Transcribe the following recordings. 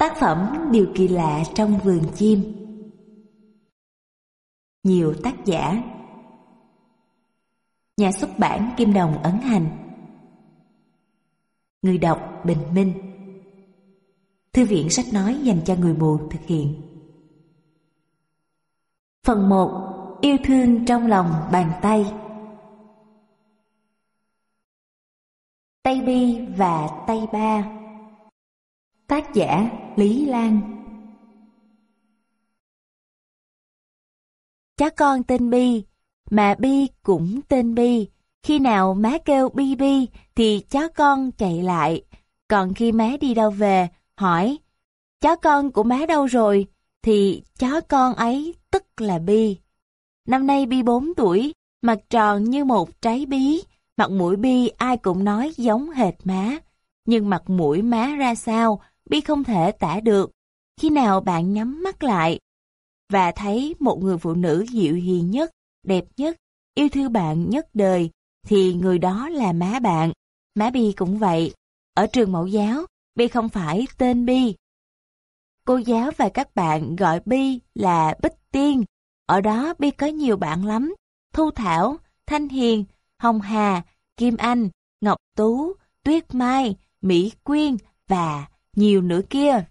Tác phẩm Điều kỳ lạ trong vườn chim. Nhiều tác giả. Nhà xuất bản Kim Đồng ấn hành. Người đọc Bình Minh. Thư viện sách nói dành cho người mù thực hiện. Phần 1 Yêu thương trong lòng bàn tay. Tay Bi và Tay Ba. Tác giả Lý Lan Cháu con tên Bi, mà Bi cũng tên Bi. Khi nào má kêu Bi Bi thì cháu con chạy lại. Còn khi má đi đâu về, hỏi Cháu con của má đâu rồi? Thì cháu con ấy tức là Bi. Năm nay Bi 4 tuổi, mặt tròn như một trái bí. Mặt mũi Bi ai cũng nói giống hệt má. Nhưng mặt mũi má ra sao Bi không thể tả được. Khi nào bạn nhắm mắt lại và thấy một người phụ nữ dịu hiền nhất, đẹp nhất, yêu thương bạn nhất đời, thì người đó là má bạn. Má Bi cũng vậy. Ở trường mẫu giáo, Bi không phải tên Bi. Cô giáo và các bạn gọi Bi là Bích Tiên. Ở đó Bi có nhiều bạn lắm. Thu Thảo, Thanh Hiền, Hồng Hà, Kim Anh, Ngọc Tú, Tuyết Mai, Mỹ Quyên và nhiều nữa kia.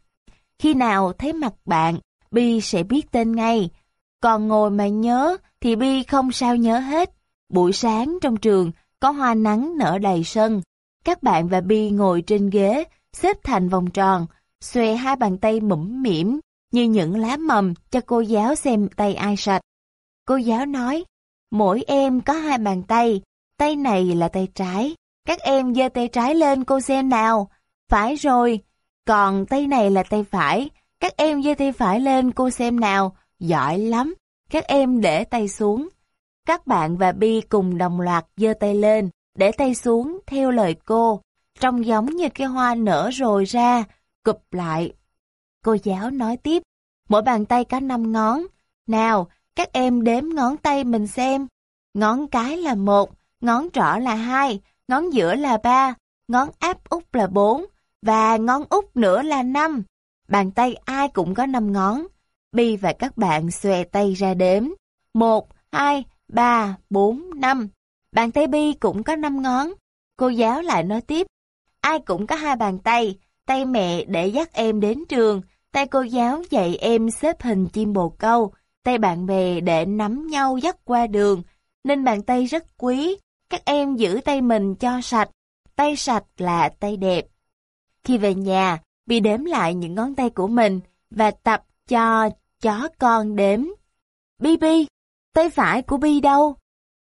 Khi nào thấy mặt bạn, Bi sẽ biết tên ngay. Còn ngồi mà nhớ thì Bi không sao nhớ hết. Buổi sáng trong trường, có hoa nắng nở đầy sân. Các bạn và Bi ngồi trên ghế, xếp thành vòng tròn, xòe hai bàn tay mũm mỉm, như những lá mầm cho cô giáo xem tay ai sạch. Cô giáo nói, mỗi em có hai bàn tay, tay này là tay trái. Các em giơ tay trái lên cô xem nào. Phải rồi, còn tay này là tay phải, các em giơ tay phải lên cô xem nào, giỏi lắm. Các em để tay xuống. Các bạn và Bi cùng đồng loạt giơ tay lên, để tay xuống theo lời cô, trông giống như cái hoa nở rồi ra, cụp lại. Cô giáo nói tiếp, mỗi bàn tay có 5 ngón. Nào, các em đếm ngón tay mình xem. Ngón cái là một, ngón trỏ là hai, ngón giữa là ba, ngón áp út là bốn, và ngón út nữa là năm. Bàn tay ai cũng có năm ngón. Bi và các bạn xòe tay ra đếm. Một, hai, ba, bốn, năm. Bàn tay Bi cũng có năm ngón. Cô giáo lại nói tiếp. Ai cũng có hai bàn tay. Tay mẹ để dắt em đến trường. Tay cô giáo dạy em xếp hình chim bồ câu. Tay bạn bè để nắm nhau dắt qua đường. Nên bàn tay rất quý. Các em giữ tay mình cho sạch. Tay sạch là tay đẹp. Khi về nhà, Bi đếm lại những ngón tay của mình và tập cho chó con đếm. Bi Bi, tay phải của Bi đâu?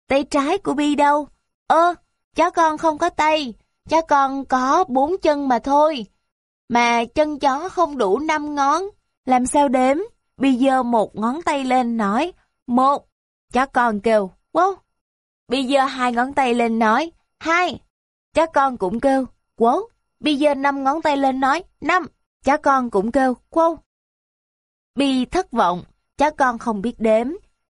Tay trái của Bi đâu? Ơ, chó con không có tay, chó con có bốn chân mà thôi. Mà chân chó không đủ năm ngón, làm sao đếm? Bi giơ một ngón tay lên nói, một, chó con kêu, wow. Bi giơ hai ngón tay lên nói, hai, chó con cũng kêu, wow. Bi giơ năm ngón tay lên nói, năm. cha con cũng kêu, quô. Bi thất vọng, cha con không biết đếm.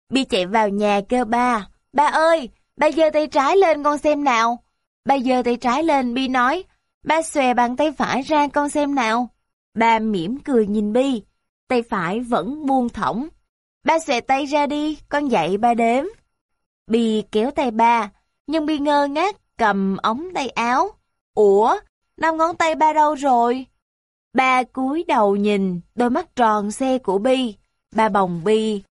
Bi chạy vào nhà kêu ba, ba ơi, ba giơ tay trái lên con xem nào. Ba giơ tay trái lên, Bi nói, ba xòe bàn tay phải ra con xem nào. Ba mỉm cười nhìn Bi, tay phải vẫn buông thõng. Ba xòe tay ra đi, con dạy ba đếm. Bi kéo tay ba, nhưng Bi ngơ ngác cầm ống tay áo. Ủa, năm ngón tay ba đâu rồi? Ba cúi đầu nhìn đôi mắt tròn xe của Bi, ba bồng Bi,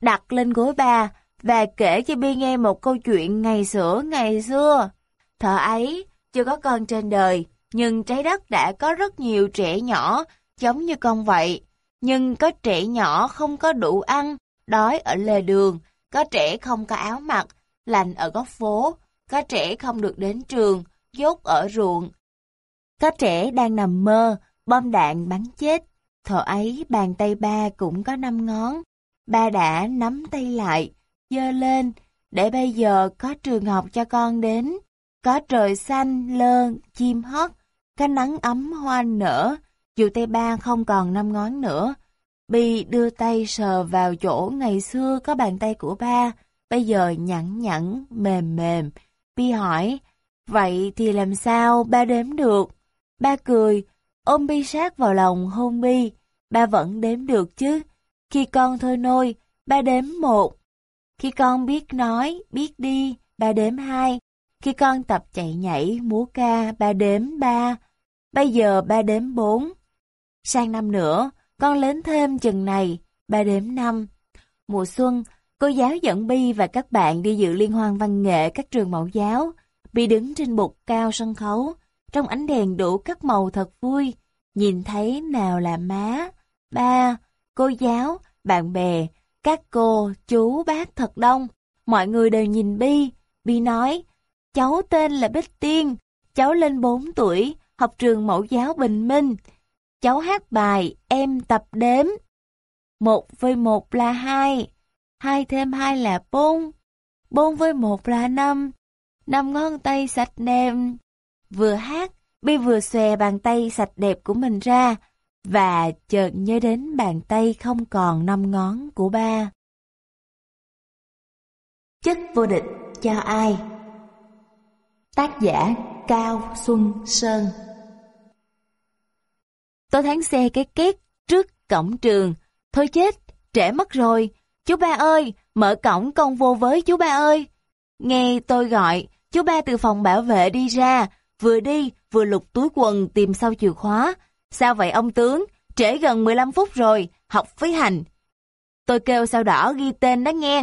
đặt lên gối ba và kể cho Bi nghe một câu chuyện ngày xưa ngày xưa. Thợ ấy chưa có con trên đời, nhưng trái đất đã có rất nhiều trẻ nhỏ giống như con vậy. Nhưng có trẻ nhỏ không có đủ ăn, đói ở lề đường, có trẻ không có áo mặc, lạnh ở góc phố, có trẻ không được đến trường, dốt ở ruộng, có trẻ đang nằm mơ, bom đạn bắn chết. Thọ ấy bàn tay ba cũng có năm ngón. Ba đã nắm tay lại, dơ lên, để bây giờ có trường học cho con đến. Có trời xanh, lơn, chim hót, có nắng ấm hoa nở, dù tay ba không còn năm ngón nữa. Bi đưa tay sờ vào chỗ ngày xưa có bàn tay của ba, bây giờ nhẵn nhẵn, mềm mềm. Bi hỏi, vậy thì làm sao ba đếm được? Ba cười, ôm Bi sát vào lòng hôn Bi. Ba vẫn đếm được chứ. Khi con thôi nôi, ba đếm một. Khi con biết nói, biết đi, ba đếm hai. Khi con tập chạy nhảy, múa ca, ba đếm ba. Bây giờ ba đếm bốn. Sang năm nữa, con lớn thêm chừng này, ba đếm năm. Mùa xuân, cô giáo dẫn Bi và các bạn đi dự liên hoan văn nghệ các trường mẫu giáo. Bi đứng trên bục cao sân khấu, trong ánh đèn đủ các màu thật vui. Nhìn thấy nào là má, ba, cô giáo, bạn bè, các cô, chú, bác thật đông. Mọi người đều nhìn Bi. Bi nói, cháu tên là Bích Tiên, cháu lên 4 tuổi, học trường mẫu giáo Bình Minh. Cháu hát bài, em tập đếm. Một với một là hai, hai thêm hai là bốn, bốn với một là năm, năm ngón tay sạch nềm, Vừa hát, Bi vừa xòe bàn tay sạch đẹp của mình ra, và chợt nhớ đến bàn tay không còn năm ngón của ba. Chất vô địch cho ai? Tác giả Cao Xuân Sơn Tôi thắng xe cái két trước cổng trường. Thôi chết, trễ mất rồi. Chú ba ơi, mở cổng con vô với chú ba ơi. Nghe tôi gọi, chú ba từ phòng bảo vệ đi ra, vừa đi vừa lục túi quần tìm sau chìa khóa. Sao vậy ông tướng? Trễ gần 15 phút rồi, học phí hành. Tôi kêu sao đỏ ghi tên đó nghe.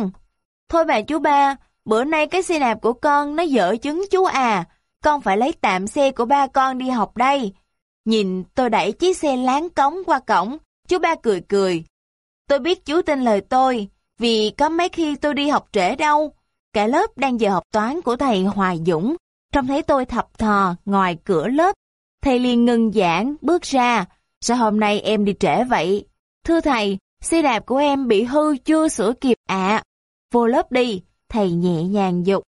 Thôi bà chú ba, bữa nay cái xe nạp của con nó dở chứng chú à. Con phải lấy tạm xe của ba con đi học đây. Nhìn tôi đẩy chiếc xe láng cống qua cổng, chú ba cười cười. Tôi biết chú tin lời tôi, vì có mấy khi tôi đi học trễ đâu. Cả lớp đang giờ học toán của thầy Hoài Dũng. Trông thấy tôi thập thò ngoài cửa lớp. Thầy liền ngừng giảng, bước ra. Sao hôm nay em đi trễ vậy? Thưa thầy, xe đạp của em bị hư chưa sửa kịp ạ. Vô lớp đi, thầy nhẹ nhàng dục.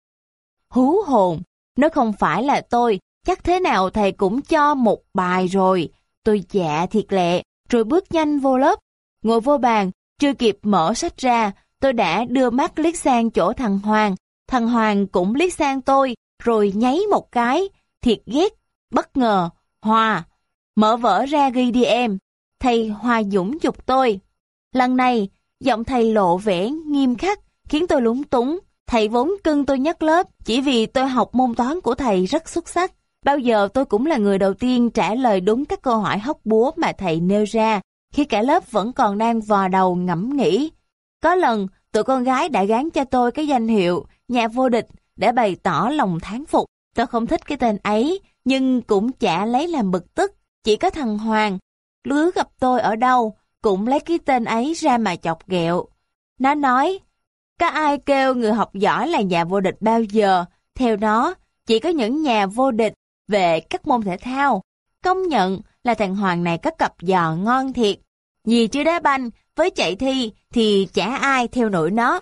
Hú hồn, nếu không phải là tôi, chắc thế nào thầy cũng cho một bài rồi. Tôi dạ thiệt lẹ, rồi bước nhanh vô lớp. Ngồi vô bàn, chưa kịp mở sách ra, tôi đã đưa mắt liếc sang chỗ thằng Hoàng. Thằng Hoàng cũng liếc sang tôi, rồi nháy một cái. Thiệt ghét, bất ngờ, Hòa. Mở vở ra ghi đi em. Thầy Hòa Dũng dục tôi. Lần này, giọng thầy lộ vẻ nghiêm khắc, khiến tôi lúng túng. Thầy vốn cưng tôi nhất lớp, chỉ vì tôi học môn toán của thầy rất xuất sắc. Bao giờ tôi cũng là người đầu tiên trả lời đúng các câu hỏi hóc búa mà thầy nêu ra, khi cả lớp vẫn còn đang vò đầu ngẫm nghĩ. Có lần, tụi con gái đã gán cho tôi cái danh hiệu nhà vô địch để bày tỏ lòng thán phục. Tôi không thích cái tên ấy, nhưng cũng chả lấy làm bực tức. Chỉ có thằng Hoàng, lứa gặp tôi ở đâu, cũng lấy cái tên ấy ra mà chọc ghẹo. Nó nói, có ai kêu người học giỏi là nhà vô địch bao giờ? Theo nó, chỉ có những nhà vô địch về các môn thể thao. Công nhận là thằng Hoàng này có cặp giò ngon thiệt. Vì chưa đá banh, với chạy thi thì chả ai theo nổi nó.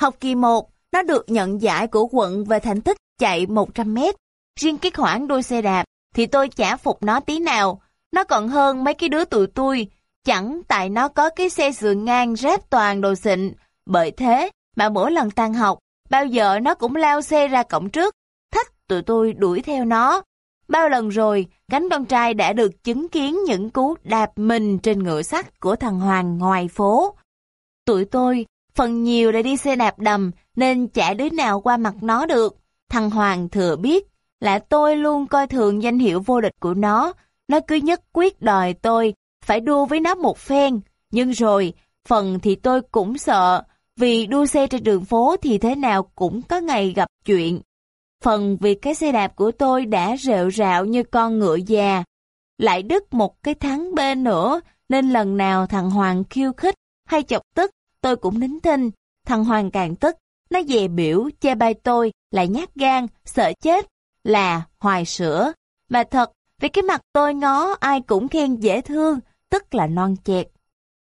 Học kỳ 1, nó được nhận giải của quận về thành tích chạy 100 mét. Riêng cái khoản đua xe đạp thì tôi chả phục nó tí nào. Nó còn hơn mấy cái đứa tụi tôi. Chẳng tại nó có cái xe sườn ngang ráp toàn đồ xịn. Bởi thế mà mỗi lần tan học, bao giờ nó cũng lao xe ra cổng trước, thách tụi tôi đuổi theo nó. Bao lần rồi, cánh con trai đã được chứng kiến những cú đạp mình trên ngựa sắt của thằng Hoàng ngoài phố. Tụi tôi, phần nhiều đã đi xe đạp đầm nên chả đứa nào qua mặt nó được. Thằng Hoàng thừa biết là tôi luôn coi thường danh hiệu vô địch của nó. Nó cứ nhất quyết đòi tôi phải đua với nó một phen. Nhưng rồi, phần thì tôi cũng sợ, vì đua xe trên đường phố thì thế nào cũng có ngày gặp chuyện. Phần vì cái xe đạp của tôi đã rệu rạo như con ngựa già. Lại đứt một cái thắng bên nữa, nên lần nào thằng Hoàng khiêu khích hay chọc tức, tôi cũng nín thinh. Thằng Hoàng càng tức, nó dè biểu, che bai tôi, lại nhát gan, sợ chết, là hoài sữa. Mà thật, vì cái mặt tôi ngó ai cũng khen dễ thương, tức là non chẹt.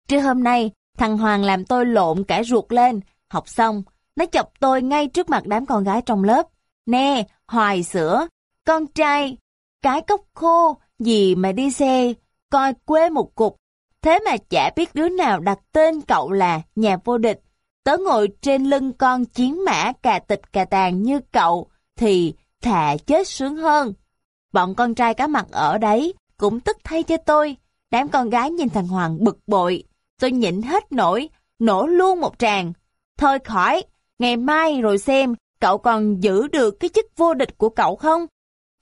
Trưa hôm nay, thằng Hoàng làm tôi lộn cả ruột lên, học xong, nó chọc tôi ngay trước mặt đám con gái trong lớp. Nè, hoài sữa, con trai, cái cốc khô, gì mà đi xe, coi quê một cục. Thế mà chả biết đứa nào đặt tên cậu là nhà vô địch. Tớ ngồi trên lưng con chiến mã cà tịch cà tàn như cậu, thì thà chết sướng hơn. Bọn con trai cá mặt ở đấy, cũng tức thay cho tôi. Đám con gái nhìn thằng Hoàng bực bội. Tôi nhịn hết nổi, nổ luôn một tràng. Thôi khỏi, ngày mai rồi xem cậu còn giữ được cái chức vô địch của cậu không?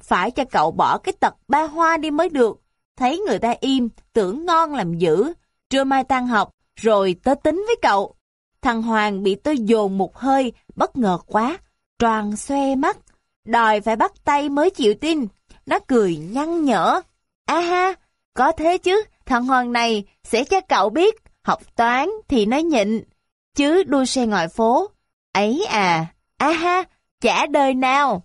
Phải cho cậu bỏ cái tật ba hoa đi mới được. Thấy người ta im, tưởng ngon làm dữ. Trưa mai tan học, rồi tớ tính với cậu. Thằng Hoàng bị tôi dồn một hơi, bất ngờ quá. Tròn xoe mắt, đòi phải bắt tay mới chịu tin. Nó cười nhăn nhở. A ha, có thế chứ, thằng Hoàng này sẽ cho cậu biết, học toán thì nó nhịn, chứ đua xe ngoài phố. Ấy à, a ha, chả đời nào.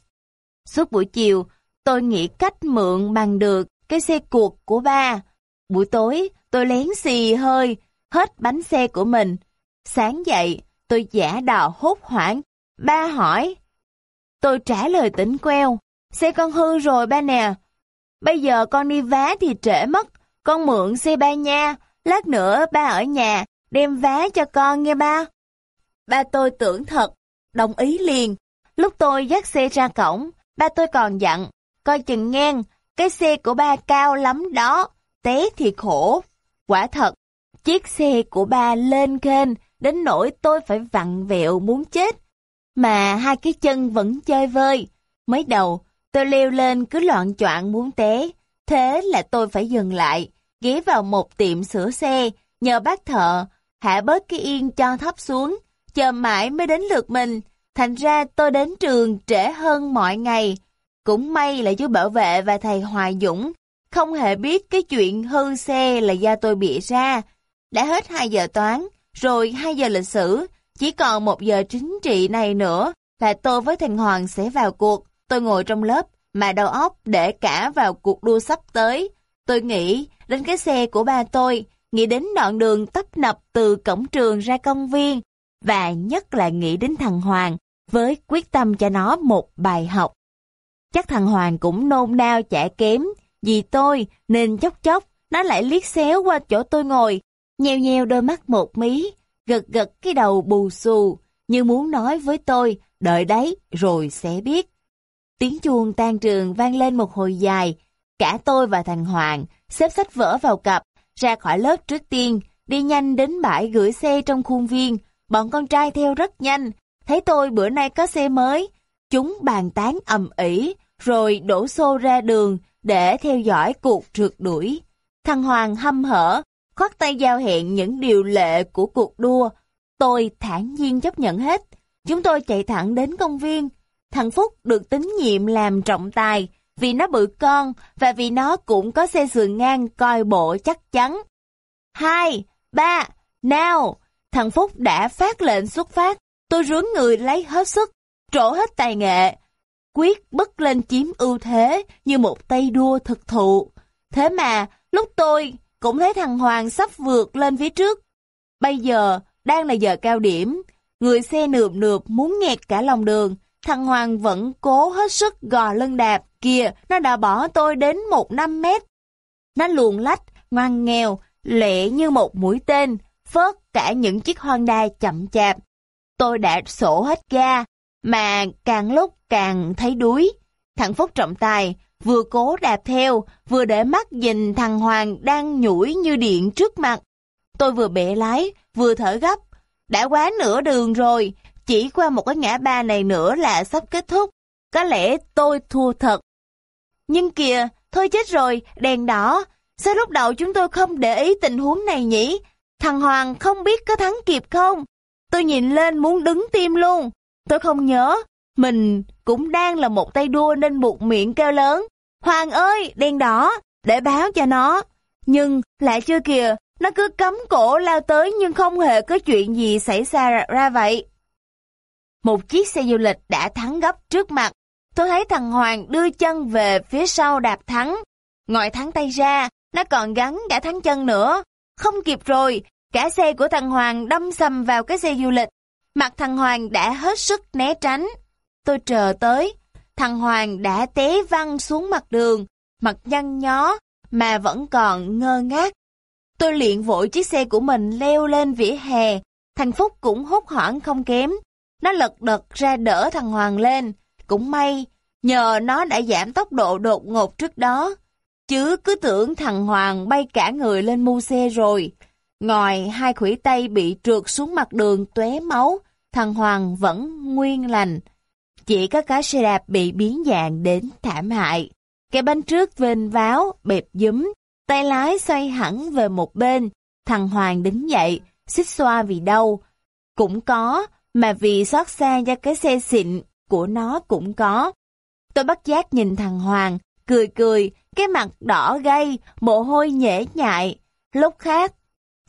Suốt buổi chiều, tôi nghĩ cách mượn bằng được cái xe cuộc của ba. Buổi tối, tôi lén xì hơi, hết bánh xe của mình. Sáng dậy, tôi giả đò hốt hoảng. Ba hỏi. Tôi trả lời tỉnh queo. Xe con hư rồi ba nè. Bây giờ con đi vá thì trễ mất. Con mượn xe ba nha. Lát nữa ba ở nhà, đem vá cho con nghe ba. Ba tôi tưởng thật, đồng ý liền. Lúc tôi dắt xe ra cổng, ba tôi còn dặn, coi chừng ngang, cái xe của ba cao lắm đó, té thì khổ. Quả thật, chiếc xe của ba lên kênh, đến nỗi tôi phải vặn vẹo muốn chết. Mà hai cái chân vẫn chơi vơi. Mới đầu, tôi leo lên cứ loạn choạng muốn té. Thế là tôi phải dừng lại, ghé vào một tiệm sửa xe, nhờ bác thợ, hạ bớt cái yên cho thấp xuống, chờ mãi mới đến lượt mình. Thành ra tôi đến trường trễ hơn mọi ngày. Cũng may là chú bảo vệ và thầy Hoài Dũng không hề biết cái chuyện hư xe là do tôi bịa ra. Đã hết 2 giờ toán, rồi 2 giờ lịch sử, chỉ còn một giờ chính trị này nữa là tôi với Thành Hoàng sẽ vào cuộc. Tôi ngồi trong lớp mà đầu óc để cả vào cuộc đua sắp tới. Tôi nghĩ đến cái xe của ba tôi, nghĩ đến đoạn đường tấp nập từ cổng trường ra công viên, và nhất là nghĩ đến thằng Hoàng với quyết tâm cho nó một bài học. Chắc thằng Hoàng cũng nôn nao chả kém, vì tôi nên chốc chốc nó lại liếc xéo qua chỗ tôi ngồi, nheo nheo đôi mắt một mí, gật gật cái đầu bù xù, như muốn nói với tôi, đợi đấy rồi sẽ biết. Tiếng chuông tan trường vang lên một hồi dài, cả tôi và thằng Hoàng xếp sách vở vào cặp, ra khỏi lớp trước tiên, đi nhanh đến bãi gửi xe trong khuôn viên, bọn con trai theo rất nhanh, thấy tôi bữa nay có xe mới, chúng bàn tán ầm ĩ, rồi đổ xô ra đường để theo dõi cuộc trượt đuổi. Thằng Hoàng hâm hở, khoát tay giao hẹn những điều lệ của cuộc đua. Tôi thản nhiên chấp nhận hết. Chúng tôi chạy thẳng đến công viên. Thằng Phúc được tín nhiệm làm trọng tài vì nó bự con và vì nó cũng có xe sườn ngang coi bộ chắc chắn. Hai, ba, nào! Thằng Phúc đã phát lệnh xuất phát. Tôi rướn người lấy hết sức, trổ hết tài nghệ. Quyết bất lên chiếm ưu thế như một tay đua thực thụ. Thế mà, lúc tôi cũng thấy thằng Hoàng sắp vượt lên phía trước. Bây giờ, đang là giờ cao điểm. Người xe nượp nượp muốn nghẹt cả lòng đường. Thằng Hoàng vẫn cố hết sức gò lưng đạp. Kìa, nó đã bỏ tôi đến một năm mét. Nó luồn lách, ngoan nghèo, lẹ như một mũi tên, phớt cả những chiếc Honda chậm chạp. Tôi đã sổ hết ga, mà càng lúc càng thấy đuối. Thằng Phúc trọng tài, vừa cố đạp theo, vừa để mắt nhìn thằng Hoàng đang nhủi như điện trước mặt. Tôi vừa bẻ lái, vừa thở gấp. Đã quá nửa đường rồi, chỉ qua một cái ngã ba này nữa là sắp kết thúc. Có lẽ tôi thua thật. Nhưng kìa, thôi chết rồi, đèn đỏ. Sao lúc đầu chúng tôi không để ý tình huống này nhỉ? Thằng Hoàng không biết có thắng kịp không? Tôi nhìn lên muốn đứng tim luôn. Tôi không nhớ, mình cũng đang là một tay đua nên buộc miệng kêu lớn. Hoàng ơi, đèn đỏ, để báo cho nó. Nhưng lại chưa kìa, nó cứ cấm cổ lao tới nhưng không hề có chuyện gì xảy ra ra, ra vậy. Một chiếc xe du lịch đã thắng gấp trước mặt. Tôi thấy thằng Hoàng đưa chân về phía sau đạp thắng. Ngoài thắng tay ra, nó còn gắn cả thắng chân nữa. Không kịp rồi, cả xe của thằng Hoàng đâm sầm vào cái xe du lịch. Mặt thằng Hoàng đã hết sức né tránh. Tôi chờ tới, thằng Hoàng đã té văng xuống mặt đường, mặt nhăn nhó, mà vẫn còn ngơ ngác. Tôi liền vội chiếc xe của mình leo lên vỉa hè, thằng Phúc cũng hốt hoảng không kém. Nó lật đật ra đỡ thằng Hoàng lên, cũng may, nhờ nó đã giảm tốc độ đột ngột trước đó. chứ cứ tưởng thằng Hoàng bay cả người lên mu xe rồi. Ngoài hai khủy tay bị trượt xuống mặt đường tóe máu, thằng Hoàng vẫn nguyên lành. Chỉ có cái xe đạp bị biến dạng đến thảm hại. Cái bánh trước vênh váo, bẹp dúm, tay lái xoay hẳn về một bên. Thằng Hoàng đứng dậy, xích xoa vì đau. Cũng có, mà vì xót xa cho cái xe xịn của nó cũng có. Tôi bắt giác nhìn thằng Hoàng, cười cười, cái mặt đỏ gay, mồ hôi nhễ nhại. Lúc khác,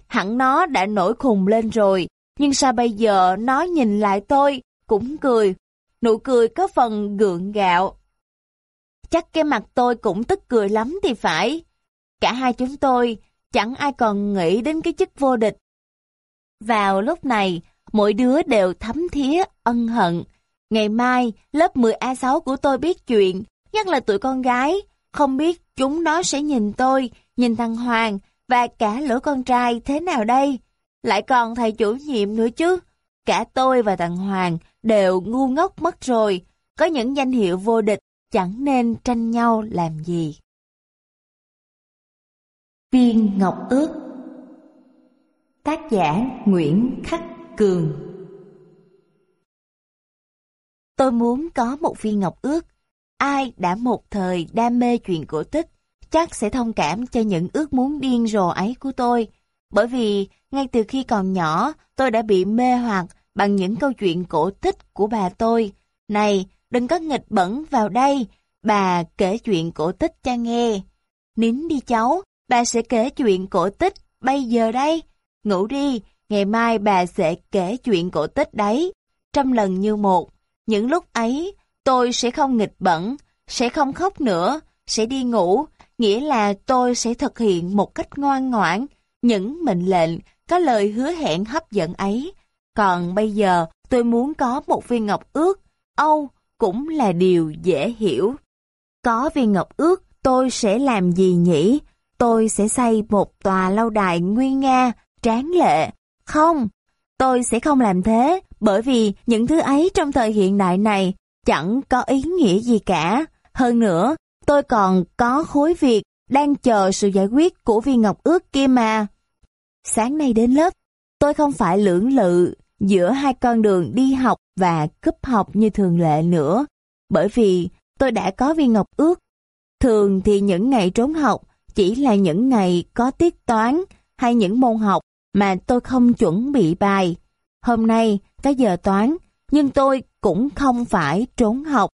hẳn nó đã nổi khùng lên rồi, nhưng sao bây giờ nó nhìn lại tôi, cũng cười. Nụ cười có phần gượng gạo. Chắc cái mặt tôi cũng tức cười lắm thì phải. Cả hai chúng tôi, chẳng ai còn nghĩ đến cái chức vô địch. Vào lúc này, mỗi đứa đều thấm thía, ân hận. Ngày mai, lớp 10A6 của tôi biết chuyện, nhất là tụi con gái. Không biết chúng nó sẽ nhìn tôi, nhìn thằng Hoàng và cả lũ con trai thế nào đây? Lại còn thầy chủ nhiệm nữa chứ. Cả tôi và thằng Hoàng đều ngu ngốc mất rồi. Có những danh hiệu vô địch chẳng nên tranh nhau làm gì. Viên Ngọc Ước Tác giả Nguyễn Khắc Cường Tôi muốn có một viên ngọc ước. Ai đã một thời đam mê chuyện cổ tích, chắc sẽ thông cảm cho những ước muốn điên rồ ấy của tôi. Bởi vì, ngay từ khi còn nhỏ, tôi đã bị mê hoặc bằng những câu chuyện cổ tích của bà tôi. Này, đừng có nghịch bẩn vào đây, bà kể chuyện cổ tích cho nghe. Nín đi cháu, bà sẽ kể chuyện cổ tích bây giờ đây. Ngủ đi, ngày mai bà sẽ kể chuyện cổ tích đấy. Trăm lần như một, những lúc ấy tôi sẽ không nghịch bẩn, sẽ không khóc nữa, sẽ đi ngủ, nghĩa là tôi sẽ thực hiện một cách ngoan ngoãn những mệnh lệnh có lời hứa hẹn hấp dẫn ấy. Còn bây giờ tôi muốn có một viên ngọc ước, Âu cũng là điều dễ hiểu. Có viên ngọc ước tôi sẽ làm gì nhỉ? Tôi sẽ xây một tòa lâu đài nguyên nga, tráng lệ. Không, tôi sẽ không làm thế, bởi vì những thứ ấy trong thời hiện đại này chẳng có ý nghĩa gì cả. Hơn nữa, tôi còn có khối việc đang chờ sự giải quyết của viên ngọc ước kia mà. Sáng nay đến lớp, tôi không phải lưỡng lự giữa hai con đường đi học và cúp học như thường lệ nữa, bởi vì tôi đã có viên ngọc ước. Thường thì những ngày trốn học chỉ là những ngày có tiết toán hay những môn học mà tôi không chuẩn bị bài. Hôm nay, có giờ toán, nhưng tôi cũng không phải trốn học.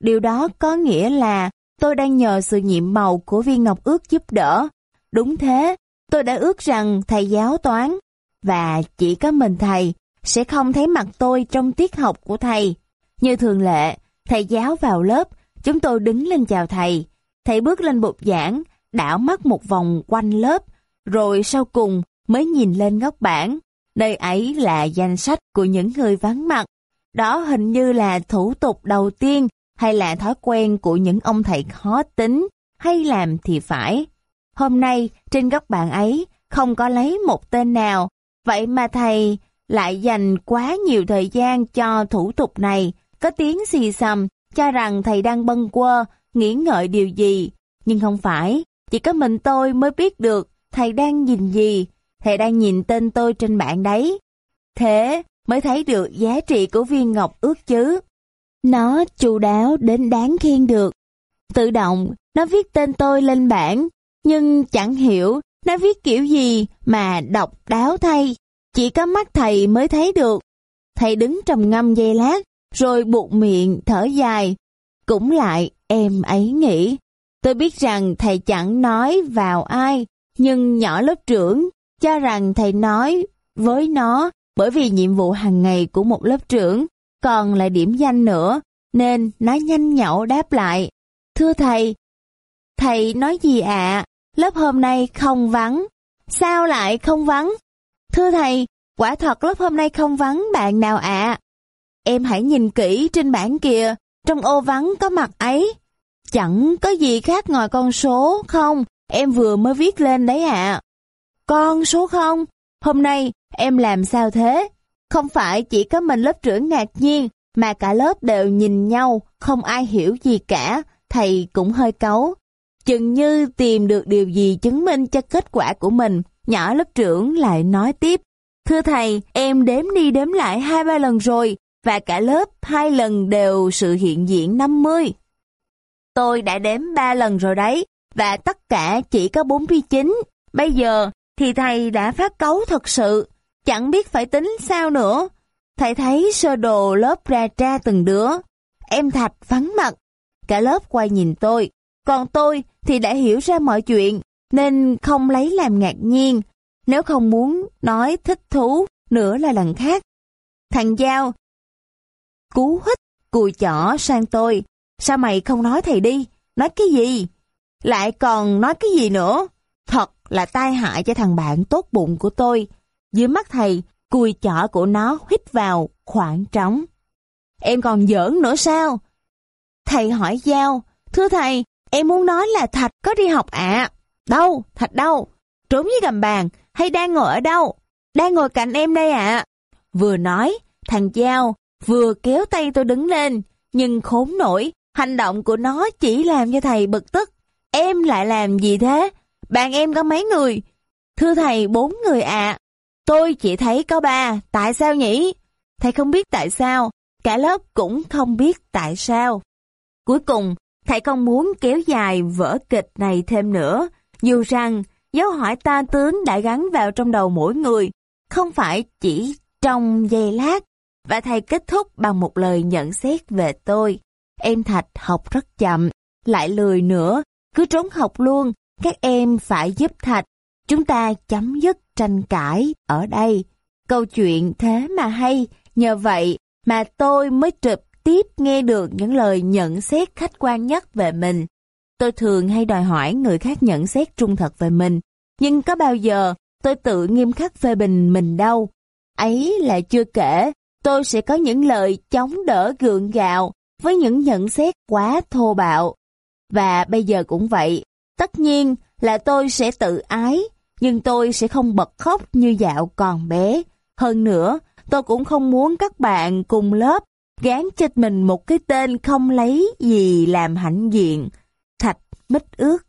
Điều đó có nghĩa là tôi đang nhờ sự nhiệm màu của viên ngọc ước giúp đỡ. Đúng thế, tôi đã ước rằng thầy giáo toán, và chỉ có mình thầy sẽ không thấy mặt tôi trong tiết học của thầy. Như thường lệ, thầy giáo vào lớp, chúng tôi đứng lên chào thầy. Thầy bước lên bục giảng, đảo mắt một vòng quanh lớp, rồi sau cùng mới nhìn lên góc bảng. Nơi ấy là danh sách của những người vắng mặt. Đó hình như là thủ tục đầu tiên hay là thói quen của những ông thầy khó tính hay làm thì phải. Hôm nay trên góc bạn ấy không có lấy một tên nào, vậy mà thầy lại dành quá nhiều thời gian cho thủ tục này, có tiếng xì xầm, cho rằng thầy đang bâng quơ, nghĩ ngợi điều gì. Nhưng không phải, chỉ có mình tôi mới biết được thầy đang nhìn gì, thầy đang nhìn tên tôi trên bảng đấy. Thế mới thấy được giá trị của viên ngọc ước chứ. Nó chu đáo đến đáng khen được. Tự động, nó viết tên tôi lên bảng, nhưng chẳng hiểu nó viết kiểu gì mà độc đáo thay. Chỉ có mắt thầy mới thấy được. Thầy đứng trầm ngâm giây lát, rồi buộc miệng thở dài. Cũng lại, em ấy nghĩ. Tôi biết rằng thầy chẳng nói vào ai, nhưng nhỏ lớp trưởng cho rằng thầy nói với nó bởi vì nhiệm vụ hàng ngày của một lớp trưởng còn là điểm danh nữa, nên nó nhanh nhậu đáp lại. Thưa thầy, thầy nói gì ạ? Lớp hôm nay không vắng. Sao lại không vắng? Thưa thầy, quả thật lớp hôm nay không vắng bạn nào ạ. Em hãy nhìn kỹ trên bảng kìa, trong ô vắng có mặt ấy. Chẳng có gì khác ngoài con số không, em vừa mới viết lên đấy ạ. Con số không? Hôm nay em làm sao thế? Không phải chỉ có mình lớp trưởng ngạc nhiên, mà cả lớp đều nhìn nhau, không ai hiểu gì cả, thầy cũng hơi cấu. Chừng như tìm được điều gì chứng minh cho kết quả của mình, nhỏ lớp trưởng lại nói tiếp. Thưa thầy, em đếm đi đếm lại hai ba lần rồi, và cả lớp hai lần đều sự hiện diện 50. Tôi đã đếm ba lần rồi đấy, và tất cả chỉ có 49. Bây giờ thì thầy đã phát cấu thật sự, chẳng biết phải tính sao nữa. Thầy thấy sơ đồ lớp ra tra từng đứa. Em Thạch vắng mặt. Cả lớp quay nhìn tôi. Còn tôi thì đã hiểu ra mọi chuyện, nên không lấy làm ngạc nhiên. Nếu không muốn nói thích thú, nữa là lần khác. Thằng Giao cú hít cùi chỏ sang tôi. Sao mày không nói thầy đi? Nói cái gì? Lại còn nói cái gì nữa? Thật là tai hại cho thằng bạn tốt bụng của tôi. Dưới mắt thầy, cùi chỏ của nó hít vào khoảng trống. Em còn giỡn nữa sao? Thầy hỏi Giao, thưa thầy, em muốn nói là Thạch có đi học ạ. Đâu, Thạch đâu? Trốn dưới gầm bàn hay đang ngồi ở đâu? Đang ngồi cạnh em đây ạ. Vừa nói, thằng Giao vừa kéo tay tôi đứng lên, nhưng khốn nổi, hành động của nó chỉ làm cho thầy bực tức. Em lại làm gì thế? Bạn em có mấy người? Thưa thầy, bốn người ạ. Tôi chỉ thấy có ba, tại sao nhỉ? Thầy không biết tại sao, cả lớp cũng không biết tại sao. Cuối cùng, không muốn kéo dài vở kịch này thêm nữa, dù rằng dấu hỏi ta tướng đã gắn vào trong đầu mỗi người, không phải chỉ trong giây lát, và thầy kết thúc bằng một lời nhận xét về tôi. Em Thạch học rất chậm, lại lười nữa, cứ trốn học luôn, các em phải giúp Thạch. Chúng ta chấm dứt tranh cãi ở đây. Câu chuyện thế mà hay, nhờ vậy mà tôi mới trực tiếp nghe được những lời nhận xét khách quan nhất về mình. Tôi thường hay đòi hỏi người khác nhận xét trung thật về mình, nhưng có bao giờ tôi tự nghiêm khắc phê bình mình đâu. Ấy là chưa kể, tôi sẽ có những lời chống đỡ gượng gạo với những nhận xét quá thô bạo. Và bây giờ cũng vậy, tất nhiên là tôi sẽ tự ái, nhưng tôi sẽ không bật khóc như dạo còn bé. Hơn nữa, tôi cũng không muốn các bạn cùng lớp gán cho mình một cái tên không lấy gì làm hãnh diện. Thạch mít ước.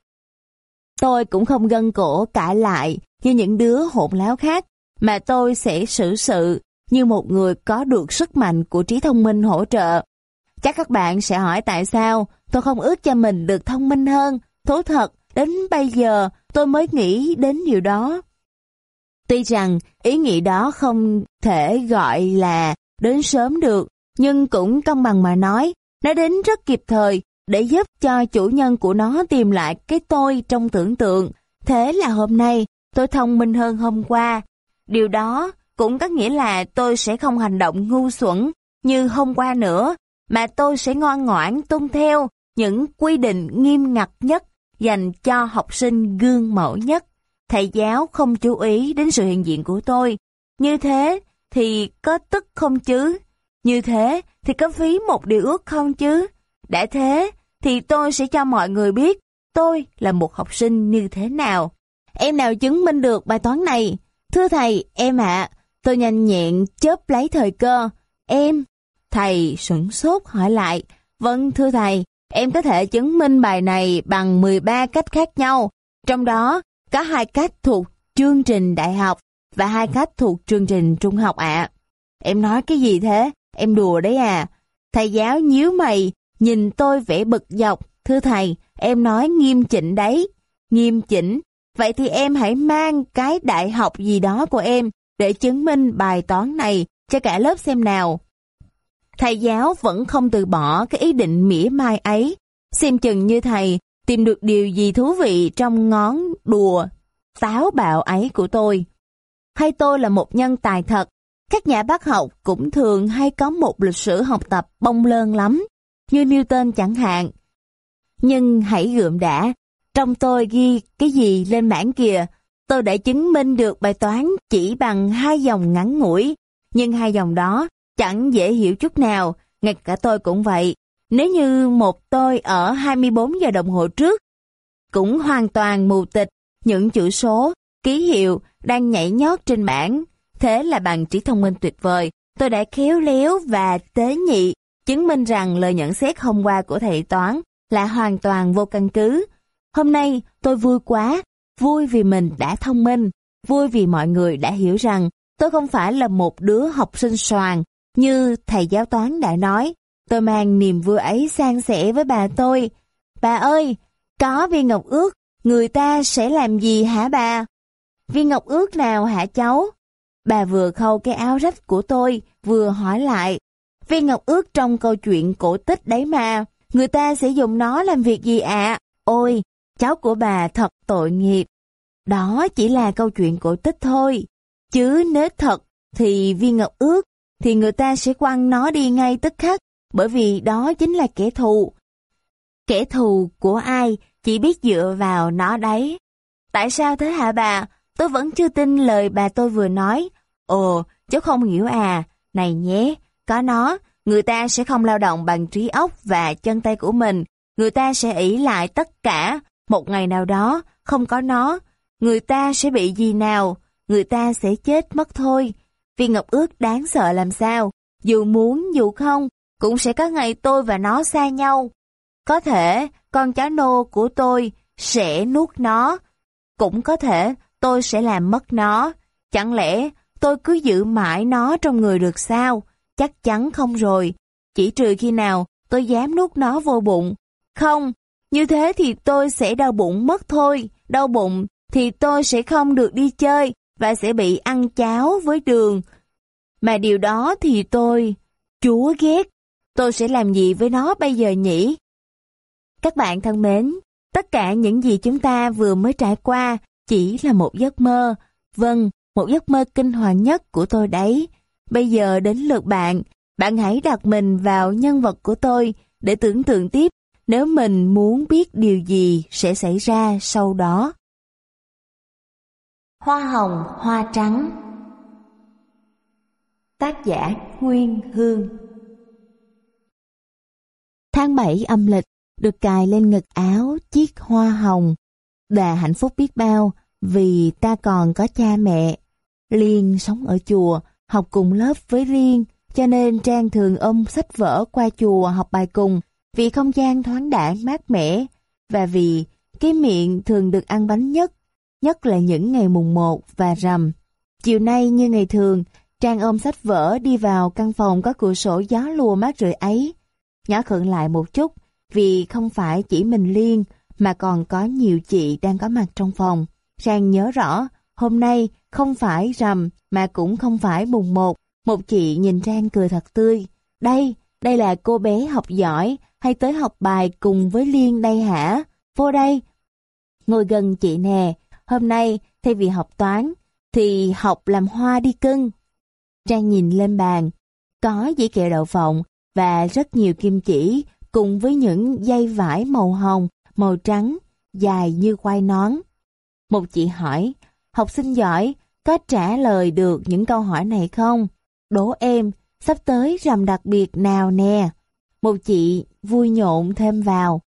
Tôi cũng không gân cổ cãi lại như những đứa hỗn láo khác, mà tôi sẽ xử sự như một người có được sức mạnh của trí thông minh hỗ trợ. Chắc các bạn sẽ hỏi tại sao tôi không ước cho mình được thông minh hơn. Thú thật, đến bây giờ tôi mới nghĩ đến điều đó. Tuy rằng ý nghĩ đó không thể gọi là đến sớm được, nhưng cũng công bằng mà nói, nó đến rất kịp thời để giúp cho chủ nhân của nó tìm lại cái tôi trong tưởng tượng. Thế là hôm nay tôi thông minh hơn hôm qua. Điều đó cũng có nghĩa là tôi sẽ không hành động ngu xuẩn như hôm qua nữa, mà tôi sẽ ngoan ngoãn tuân theo những quy định nghiêm ngặt nhất dành cho học sinh gương mẫu nhất. Thầy giáo không chú ý đến sự hiện diện của tôi. Như thế thì có tức không chứ? Như thế thì có phí một điều ước không chứ? Đã thế thì tôi sẽ cho mọi người biết tôi là một học sinh như thế nào. Em nào chứng minh được bài toán này? Thưa thầy, em ạ, tôi nhanh nhẹn chớp lấy thời cơ. Em, thầy sửng sốt hỏi lại. Vâng thưa thầy, em có thể chứng minh bài này bằng 13 cách khác nhau. Trong đó, có hai cách thuộc chương trình đại học và hai cách thuộc chương trình trung học ạ. Em nói cái gì thế? Em đùa đấy à? Thầy giáo nhíu mày, nhìn tôi vẻ bực dọc. Thưa thầy, em nói nghiêm chỉnh đấy. Nghiêm chỉnh. Vậy thì em hãy mang cái đại học gì đó của em để chứng minh bài toán này cho cả lớp xem nào. Thầy giáo vẫn không từ bỏ cái ý định mỉa mai ấy. Xem chừng như thầy tìm được điều gì thú vị trong ngón đùa táo bạo ấy của tôi. Hay tôi là một nhân tài thật, các nhà bác học cũng thường hay có một lịch sử học tập bông lơn lắm, như Newton chẳng hạn. Nhưng hãy gượm đã, trong tôi ghi cái gì lên bảng kìa, tôi đã chứng minh được bài toán chỉ bằng hai dòng ngắn ngủi, nhưng hai dòng đó chẳng dễ hiểu chút nào, ngay cả tôi cũng vậy. Nếu như một tôi ở 24 giờ đồng hồ trước, cũng hoàn toàn mù tịch những chữ số, ký hiệu đang nhảy nhót trên bảng. Thế là bằng trí thông minh tuyệt vời, tôi đã khéo léo và tế nhị chứng minh rằng lời nhận xét hôm qua của thầy toán là hoàn toàn vô căn cứ. Hôm nay tôi vui quá, vui vì mình đã thông minh, vui vì mọi người đã hiểu rằng tôi không phải là một đứa học sinh soàn như thầy giáo toán đã nói. Tôi mang niềm vui ấy sang sẻ với bà tôi. Bà ơi, có viên ngọc ước, người ta sẽ làm gì hả bà? Viên ngọc ước nào hả cháu? Bà vừa khâu cái áo rách của tôi, vừa hỏi lại. Viên ngọc ước trong câu chuyện cổ tích đấy mà, người ta sẽ dùng nó làm việc gì ạ? Ôi, cháu của bà thật tội nghiệp. Đó chỉ là câu chuyện cổ tích thôi. Chứ nếu thật thì viên ngọc ước thì người ta sẽ quăng nó đi ngay tức khắc bởi vì đó chính là kẻ thù. Kẻ thù của ai chỉ biết dựa vào nó đấy. Tại sao thế hả bà? Tôi vẫn chưa tin lời bà tôi vừa nói. Ồ, cháu không hiểu à. Này nhé, có nó, người ta sẽ không lao động bằng trí óc và chân tay của mình. Người ta sẽ ỷ lại tất cả. Một ngày nào đó, không có nó, người ta sẽ bị gì nào? Người ta sẽ chết mất thôi. Viên ngọc ước đáng sợ làm sao? Dù muốn dù không, cũng sẽ có ngày tôi và nó xa nhau. Có thể con chó nô của tôi sẽ nuốt nó. Cũng có thể tôi sẽ làm mất nó. Chẳng lẽ tôi cứ giữ mãi nó trong người được sao? Chắc chắn không rồi. Chỉ trừ khi nào tôi dám nuốt nó vô bụng. Không, như thế thì tôi sẽ đau bụng mất thôi. Đau bụng thì tôi sẽ không được đi chơi và sẽ bị ăn cháo với đường. Mà điều đó thì tôi, chúa ghét. Tôi sẽ làm gì với nó bây giờ nhỉ? Các bạn thân mến, tất cả những gì chúng ta vừa mới trải qua chỉ là một giấc mơ. Vâng, một giấc mơ kinh hoàng nhất của tôi đấy. Bây giờ đến lượt bạn, bạn hãy đặt mình vào nhân vật của tôi để tưởng tượng tiếp nếu mình muốn biết điều gì sẽ xảy ra sau đó. Hoa hồng, hoa trắng Tác giả Nguyên Hương Tháng 7 âm lịch được cài lên ngực áo chiếc hoa hồng và hạnh phúc biết bao vì ta còn có cha mẹ. Liên sống ở chùa, học cùng lớp với Liên, cho nên Trang thường ôm sách vở qua chùa học bài cùng vì không gian thoáng đãng mát mẻ và vì cái miệng thường được ăn bánh nhất, nhất là những ngày mùng 1 và rằm. Chiều nay như ngày thường, Trang ôm sách vở đi vào căn phòng có cửa sổ gió lùa mát rượi ấy. Nhỏ khựng lại một chút vì không phải chỉ mình Liên mà còn có nhiều chị đang có mặt trong phòng. Trang nhớ rõ, hôm nay không phải rằm mà cũng không phải mùng một. Một chị nhìn Trang cười thật tươi. Đây, đây là cô bé học giỏi hay tới học bài cùng với Liên đây hả? Vô đây. Ngồi gần chị nè, hôm nay thay vì học toán thì học làm hoa đi cưng. Trang nhìn lên bàn, có dĩa kẹo đậu phộng và rất nhiều kim chỉ cùng với những dây vải màu hồng, màu trắng, dài như quai nón. Một chị hỏi, học sinh giỏi có trả lời được những câu hỏi này không? Đố em, sắp tới rằm đặc biệt nào nè? Một chị vui nhộn thêm vào.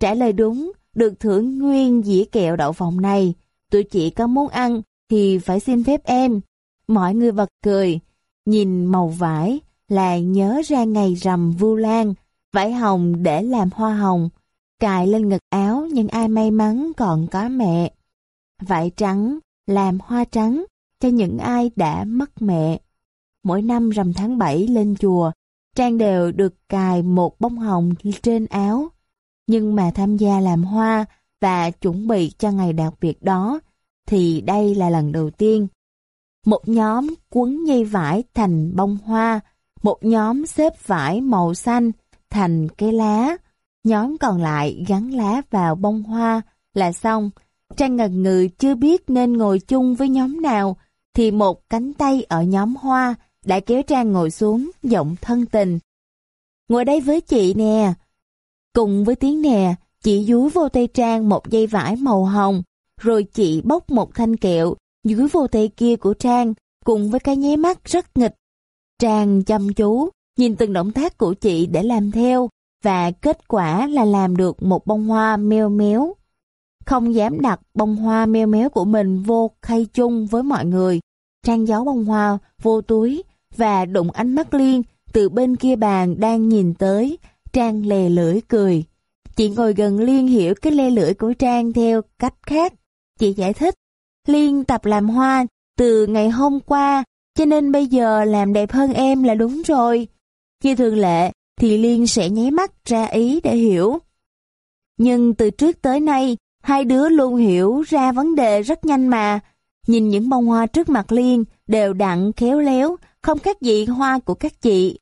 Trả lời đúng, được thưởng nguyên dĩa kẹo đậu phộng này. Tụi chị có muốn ăn thì phải xin phép em. Mọi người bật cười, nhìn màu vải là nhớ ra ngày rằm vu lan, vải hồng để làm hoa hồng, cài lên ngực áo nhưng ai may mắn còn có mẹ. Vải trắng làm hoa trắng cho những ai đã mất mẹ. Mỗi năm rằm tháng 7 lên chùa, Trang đều được cài một bông hồng trên áo. Nhưng mà tham gia làm hoa và chuẩn bị cho ngày đặc biệt đó, thì đây là lần đầu tiên. Một nhóm quấn dây vải thành bông hoa, một nhóm xếp vải màu xanh thành cái lá, nhóm còn lại gắn lá vào bông hoa là xong. Trang ngần ngừ chưa biết nên ngồi chung với nhóm nào, thì một cánh tay ở nhóm hoa đã kéo Trang ngồi xuống, giọng thân tình. Ngồi đây với chị nè. Cùng với tiếng nè, chị dúi vô tay Trang một dây vải màu hồng, rồi chị bóc một thanh kẹo, dưới vô tay kia của Trang, cùng với cái nháy mắt rất nghịch. Trang chăm chú, nhìn từng động tác của chị để làm theo, và kết quả là làm được một bông hoa meo méo. Không dám đặt bông hoa meo méo của mình vô khay chung với mọi người. Trang giấu bông hoa vô túi và đụng ánh mắt Liên từ bên kia bàn đang nhìn tới. Trang lè lưỡi cười. Chị ngồi gần Liên hiểu cái lê lưỡi của Trang theo cách khác. Chị giải thích, Liên tập làm hoa từ ngày hôm qua, cho nên bây giờ làm đẹp hơn em là đúng rồi. Như thường lệ, thì Liên sẽ nháy mắt ra ý để hiểu. Nhưng từ trước tới nay, hai đứa luôn hiểu ra vấn đề rất nhanh mà. Nhìn những bông hoa trước mặt Liên đều đặn khéo léo, không khác gì hoa của các chị.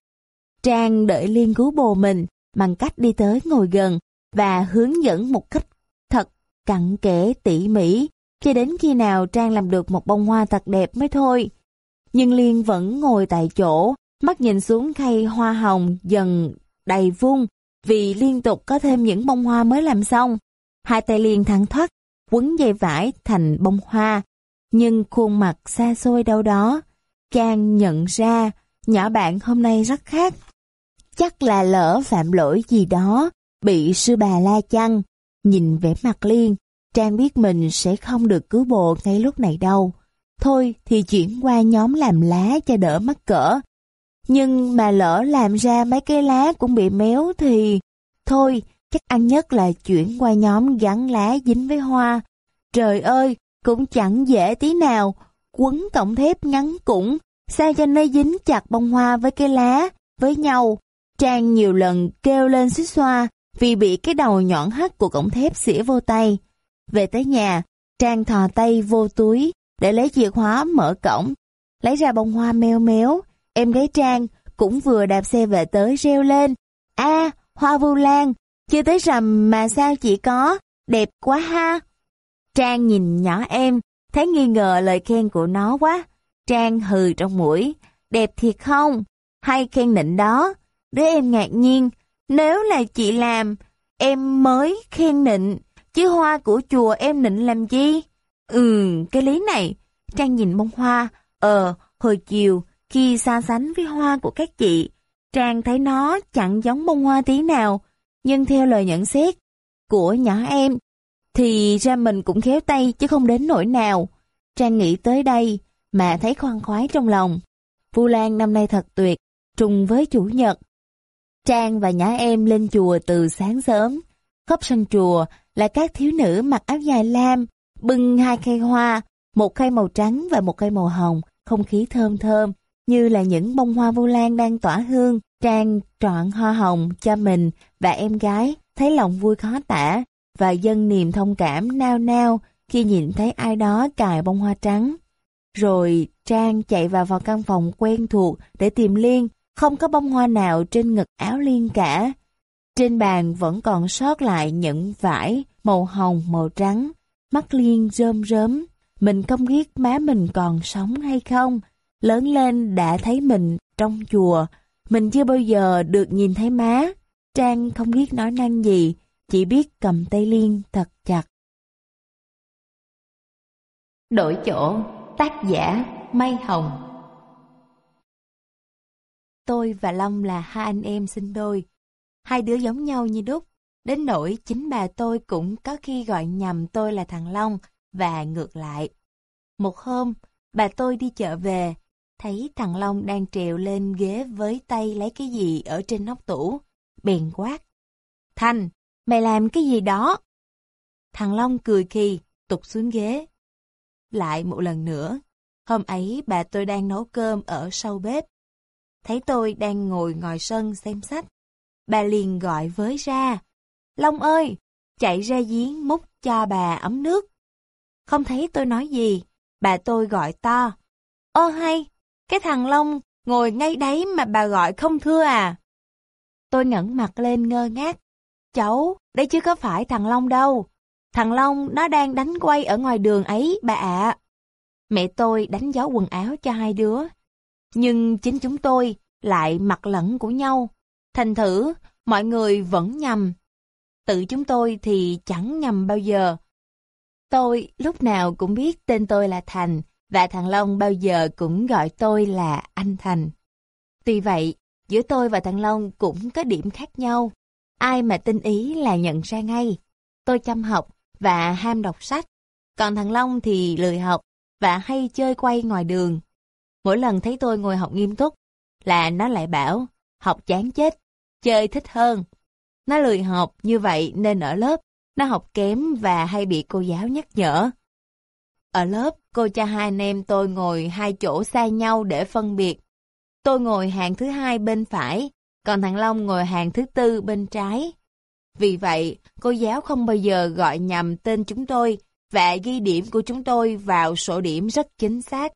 Trang đợi Liên cứu bồ mình bằng cách đi tới ngồi gần và hướng dẫn một cách thật cặn kẽ tỉ mỉ cho đến khi nào Trang làm được một bông hoa thật đẹp mới thôi. Nhưng Liên vẫn ngồi tại chỗ, mắt nhìn xuống khay hoa hồng dần đầy vung vì liên tục có thêm những bông hoa mới làm xong. Hai tay Liên thẳng thoát, quấn dây vải thành bông hoa, nhưng khuôn mặt xa xôi đâu đó. Trang nhận ra nhỏ bạn hôm nay rất khác. Chắc là lỡ phạm lỗi gì đó, bị sư bà la chăng. Nhìn vẻ mặt Liên, Trang biết mình sẽ không được cứu bộ ngay lúc này đâu. Thôi thì chuyển qua nhóm làm lá cho đỡ mắc cỡ. Nhưng mà lỡ làm ra mấy cái lá cũng bị méo thì... Thôi, chắc ăn nhất là chuyển qua nhóm gắn lá dính với hoa. Trời ơi, cũng chẳng dễ tí nào. Quấn cọng thép ngắn cũng, sao cho nó dính chặt bông hoa với cái lá, với nhau. Trang nhiều lần kêu lên xích xoa vì bị cái đầu nhọn hắt của cổng thép xỉa vô tay. Về tới nhà, Trang thò tay vô túi để lấy chìa khóa mở cổng, lấy ra bông hoa meo méo. Em gái Trang cũng vừa đạp xe về tới reo lên. a hoa vu lan, chưa tới rằm mà sao chị có, đẹp quá ha. Trang nhìn nhỏ em, thấy nghi ngờ lời khen của nó quá. Trang hừ trong mũi, đẹp thiệt không? Hay khen nịnh đó? Đứa em ngạc nhiên, nếu là chị làm, em mới khen nịnh, chứ hoa của chùa em nịnh làm chi? Ừ, cái lý này, Trang nhìn bông hoa, ờ, hồi chiều, khi so sánh với hoa của các chị, Trang thấy nó chẳng giống bông hoa tí nào, nhưng theo lời nhận xét của nhỏ em, thì ra mình cũng khéo tay chứ không đến nỗi nào. Trang nghĩ tới đây mà thấy khoan khoái trong lòng. Vu Lan năm nay thật tuyệt, trùng với chủ nhật. Trang và nhỏ em lên chùa từ sáng sớm. Khắp sân chùa là các thiếu nữ mặc áo dài lam, bưng hai cây hoa, một cây màu trắng và một cây màu hồng, không khí thơm thơm, như là những bông hoa vô lan đang tỏa hương. Trang trọn hoa hồng cho mình và em gái, thấy lòng vui khó tả, và dân niềm thông cảm nao nao khi nhìn thấy ai đó cài bông hoa trắng. Rồi Trang chạy vào vào căn phòng quen thuộc để tìm Liên, không có bông hoa nào trên ngực áo Liên cả. Trên bàn vẫn còn sót lại những vải màu hồng màu trắng, mắt Liên rơm rớm. Mình không biết má mình còn sống hay không. Lớn lên đã thấy mình trong chùa, mình chưa bao giờ được nhìn thấy má. Trang không biết nói năng gì, chỉ biết cầm tay Liên thật chặt. Đổi chỗ, tác giả Mây Hồng Tôi và Long là hai anh em sinh đôi. Hai đứa giống nhau như đúc, đến nỗi chính bà tôi cũng có khi gọi nhầm tôi là thằng Long và ngược lại. Một hôm, bà tôi đi chợ về, thấy thằng Long đang trèo lên ghế với tay lấy cái gì ở trên nóc tủ, bèn quát. Thành, mày làm cái gì đó? Thằng Long cười khì, tụt xuống ghế. Lại một lần nữa, hôm ấy bà tôi đang nấu cơm ở sau bếp. Thấy tôi đang ngồi ngoài sân xem sách, bà liền gọi với ra. Long ơi, chạy ra giếng múc cho bà ấm nước. Không thấy tôi nói gì, bà tôi gọi to. Ơ hay, cái thằng Long ngồi ngay đấy mà bà gọi không thưa à? Tôi ngẩng mặt lên ngơ ngác. Cháu, đây chứ có phải thằng Long đâu. Thằng Long nó đang đánh quay ở ngoài đường ấy, bà ạ. Mẹ tôi đánh dấu quần áo cho hai đứa. Nhưng chính chúng tôi lại mặt lẫn của nhau. Thành thử, mọi người vẫn nhầm. Tự chúng tôi thì chẳng nhầm bao giờ. Tôi lúc nào cũng biết tên tôi là Thành, và thằng Long bao giờ cũng gọi tôi là anh Thành. Tuy vậy, giữa tôi và thằng Long cũng có điểm khác nhau. Ai mà tinh ý là nhận ra ngay. Tôi chăm học và ham đọc sách. Còn thằng Long thì lười học và hay chơi quay ngoài đường. Mỗi lần thấy tôi ngồi học nghiêm túc là nó lại bảo học chán chết, chơi thích hơn. Nó lười học như vậy nên ở lớp, nó học kém và hay bị cô giáo nhắc nhở. Ở lớp, cô cho hai anh em tôi ngồi hai chỗ xa nhau để phân biệt. Tôi ngồi hàng thứ hai bên phải, còn thằng Long ngồi hàng thứ tư bên trái. Vì vậy, cô giáo không bao giờ gọi nhầm tên chúng tôi và ghi điểm của chúng tôi vào sổ điểm rất chính xác.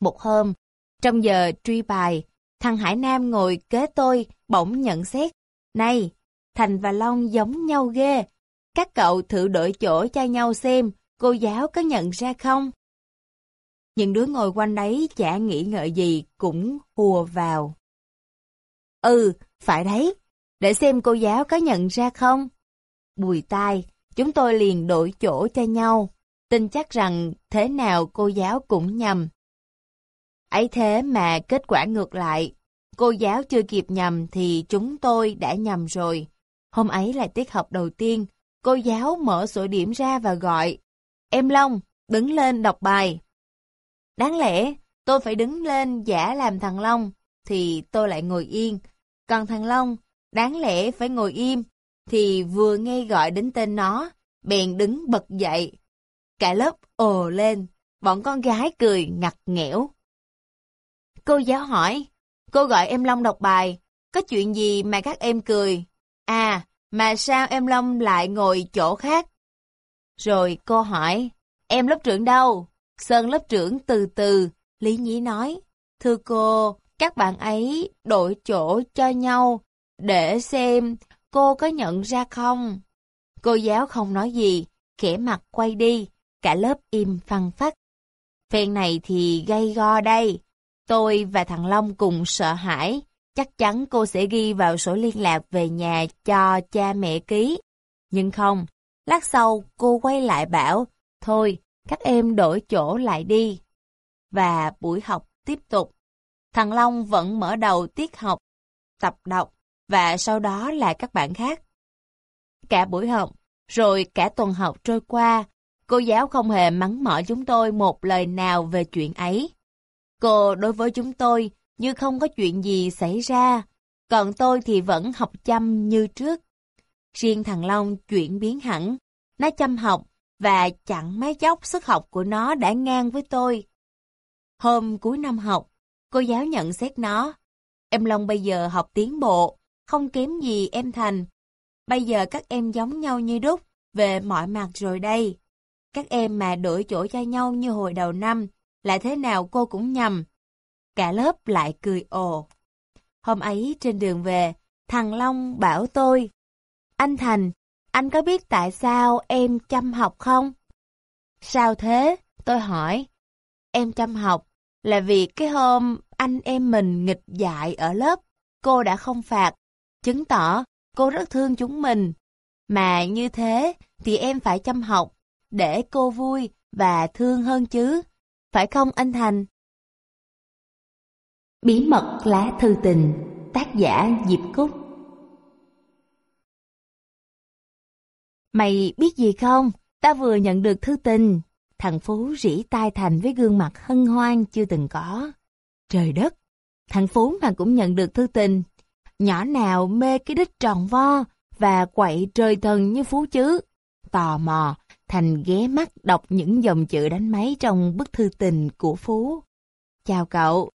Một hôm, trong giờ truy bài, thằng Hải Nam ngồi kế tôi bỗng nhận xét. Này, Thành và Long giống nhau ghê. Các cậu thử đổi chỗ cho nhau xem cô giáo có nhận ra không? Những đứa ngồi quanh đấy chả nghĩ ngợi gì cũng hùa vào. Ừ, phải đấy. Để xem cô giáo có nhận ra không? Bùi tai, chúng tôi liền đổi chỗ cho nhau. Tin chắc rằng thế nào cô giáo cũng nhầm. Ấy thế mà kết quả ngược lại. Cô giáo chưa kịp nhầm thì chúng tôi đã nhầm rồi. Hôm ấy là tiết học đầu tiên. Cô giáo mở sổ điểm ra và gọi. Em Long, đứng lên đọc bài. Đáng lẽ tôi phải đứng lên giả làm thằng Long, thì tôi lại ngồi yên. Còn thằng Long, đáng lẽ phải ngồi im, thì vừa nghe gọi đến tên nó, bèn đứng bật dậy. Cả lớp ồ lên, bọn con gái cười ngặt nghẽo. Cô giáo hỏi, cô gọi em Long đọc bài, có chuyện gì mà các em cười? À, mà sao em Long lại ngồi chỗ khác? Rồi cô hỏi, em lớp trưởng đâu? Sơn lớp trưởng từ từ, Lý Nhí nói, thưa cô, các bạn ấy đổi chỗ cho nhau để xem cô có nhận ra không. Cô giáo không nói gì, khẽ mặt quay đi, cả lớp im phăng phắc. Phen này thì gây go đây. Tôi và thằng Long cùng sợ hãi, chắc chắn cô sẽ ghi vào sổ liên lạc về nhà cho cha mẹ ký. Nhưng không, lát sau cô quay lại bảo, thôi, các em đổi chỗ lại đi. Và buổi học tiếp tục. Thằng Long vẫn mở đầu tiết học, tập đọc, và sau đó là các bạn khác. Cả buổi học, rồi cả tuần học trôi qua, cô giáo không hề mắng mỏ chúng tôi một lời nào về chuyện ấy. Cô đối với chúng tôi như không có chuyện gì xảy ra, còn tôi thì vẫn học chăm như trước. Riêng thằng Long chuyển biến hẳn, nó chăm học và chẳng mấy chốc sức học của nó đã ngang với tôi. Hôm cuối năm học, cô giáo nhận xét nó. Em Long bây giờ học tiến bộ, không kém gì em Thành. Bây giờ các em giống nhau như đúc, về mọi mặt rồi đây. Các em mà đổi chỗ cho nhau như hồi đầu năm, lại thế nào cô cũng nhầm. Cả lớp lại cười ồ. Hôm ấy trên đường về, thằng Long bảo tôi, anh Thành, anh có biết tại sao em chăm học không? Sao thế? Tôi hỏi. Em chăm học là vì cái hôm anh em mình nghịch dại ở lớp, cô đã không phạt, chứng tỏ cô rất thương chúng mình. Mà như thế thì em phải chăm học, để cô vui và thương hơn chứ. Phải không anh Thành? Bí mật lá thư tình, tác giả Diệp Cúc Mày biết gì không? Ta vừa nhận được thư tình. Thằng Phú rỉ tai Thành với gương mặt hân hoan chưa từng có. Trời đất! Thằng Phú mà cũng nhận được thư tình. Nhỏ nào mê cái đích tròn vo và quậy trời thần như Phú chứ. Tò mò, Thành ghé mắt đọc những dòng chữ đánh máy trong bức thư tình của Phú. Chào cậu,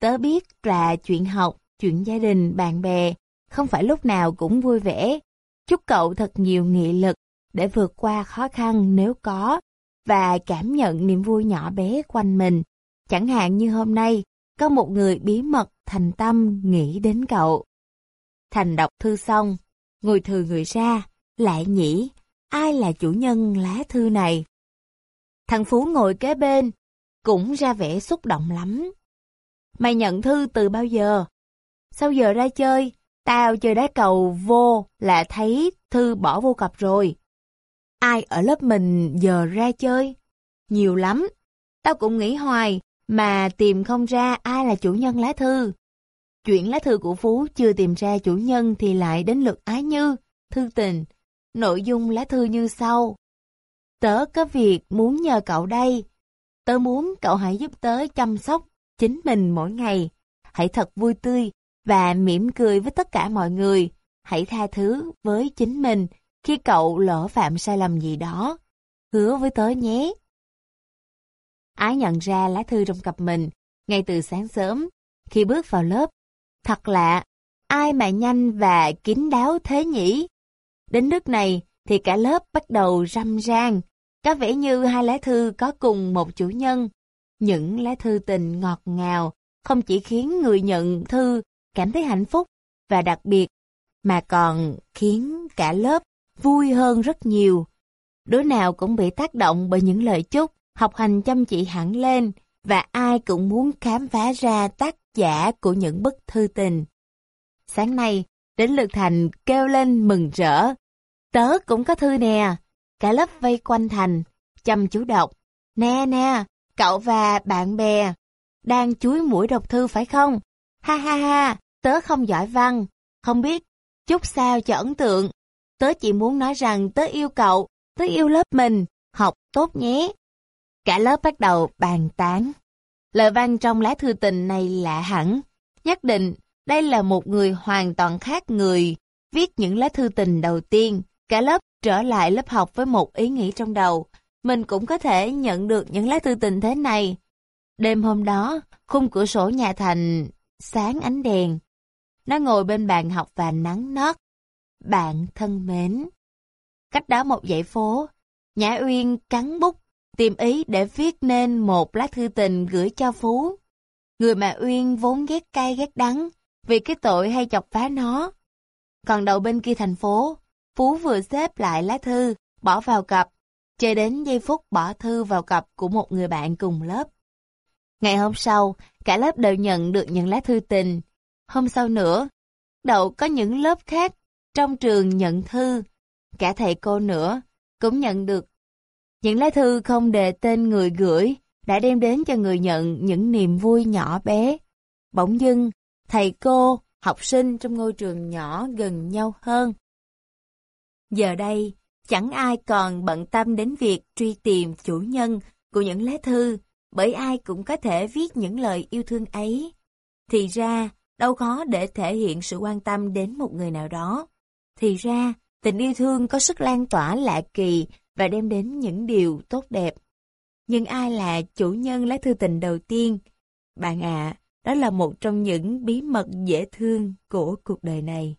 tớ biết là chuyện học, chuyện gia đình, bạn bè, không phải lúc nào cũng vui vẻ. Chúc cậu thật nhiều nghị lực để vượt qua khó khăn nếu có và cảm nhận niềm vui nhỏ bé quanh mình. Chẳng hạn như hôm nay, có một người bí mật thành tâm nghĩ đến cậu. Thành đọc thư xong, ngồi thừa người ra, lại nhỉ, ai là chủ nhân lá thư này? Thằng Phú ngồi kế bên, cũng ra vẻ xúc động lắm. Mày nhận thư từ bao giờ? Sau giờ ra chơi, tao chơi đá cầu vô là thấy thư bỏ vô cặp rồi. Ai ở lớp mình giờ ra chơi? Nhiều lắm. Tao cũng nghĩ hoài, mà tìm không ra ai là chủ nhân lá thư. Chuyện lá thư của Phú chưa tìm ra chủ nhân thì lại đến lượt Ái Như, thư tình. Nội dung lá thư như sau. Tớ có việc muốn nhờ cậu đây. Tớ muốn cậu hãy giúp tớ chăm sóc chính mình mỗi ngày. Hãy thật vui tươi và mỉm cười với tất cả mọi người. hãy tha thứ với chính mình khi cậu lỡ phạm sai lầm gì đó. Hứa với tớ nhé. Ái nhận ra lá thư trong cặp mình, ngay từ sáng sớm, khi bước vào lớp. Thật lạ, ai mà nhanh và kín đáo thế nhỉ? Đến nước này thì cả lớp bắt đầu râm ran, có vẻ như hai lá thư có cùng một chủ nhân. Những lá thư tình ngọt ngào không chỉ khiến người nhận thư cảm thấy hạnh phúc và đặc biệt, mà còn khiến cả lớp vui hơn rất nhiều. Đứa nào cũng bị tác động bởi những lời chúc, học hành chăm chỉ hẳn lên, và ai cũng muốn khám phá ra tác giả của những bức thư tình. Sáng nay, đến lượt Thành kêu lên mừng rỡ. Tớ cũng có thư nè. Cả lớp vây quanh Thành, chăm chú đọc. Nè nè, cậu và bạn bè đang chuối mũi đọc thư phải không? Ha ha ha, tớ không giỏi văn, không biết chút sao cho ấn tượng. Tớ chỉ muốn nói rằng tớ yêu cậu, tớ yêu lớp mình, học tốt nhé. Cả lớp bắt đầu bàn tán. Lời văn trong lá thư tình này lạ hẳn. Nhất định, đây là một người hoàn toàn khác người. Viết những lá thư tình đầu tiên, cả lớp trở lại lớp học với một ý nghĩ trong đầu. Mình cũng có thể nhận được những lá thư tình thế này. Đêm hôm đó, khung cửa sổ nhà Thành sáng ánh đèn. Nó ngồi bên bàn học và nắng nót. Bạn thân mến. Cách đó một dãy phố, Nhã Uyên cắn bút, tìm ý để viết nên một lá thư tình gửi cho Phú. Người mà Uyên vốn ghét cay ghét đắng, vì cái tội hay chọc phá nó. Còn đầu bên kia thành phố, Phú vừa xếp lại lá thư, bỏ vào cặp, chờ đến giây phút bỏ thư vào cặp của một người bạn cùng lớp. Ngày hôm sau, cả lớp đều nhận được những lá thư tình. Hôm sau nữa, đậu có những lớp khác trong trường nhận thư. Cả thầy cô nữa cũng nhận được. Những lá thư không đề tên người gửi đã đem đến cho người nhận những niềm vui nhỏ bé. Bỗng dưng, thầy cô, học sinh trong ngôi trường nhỏ gần nhau hơn. Giờ đây, chẳng ai còn bận tâm đến việc truy tìm chủ nhân của những lá thư, bởi ai cũng có thể viết những lời yêu thương ấy. Thì ra, đâu khó để thể hiện sự quan tâm đến một người nào đó. Thì ra, tình yêu thương có sức lan tỏa lạ kỳ và đem đến những điều tốt đẹp. Nhưng ai là chủ nhân lá thư tình đầu tiên? Bạn ạ, đó là một trong những bí mật dễ thương của cuộc đời này.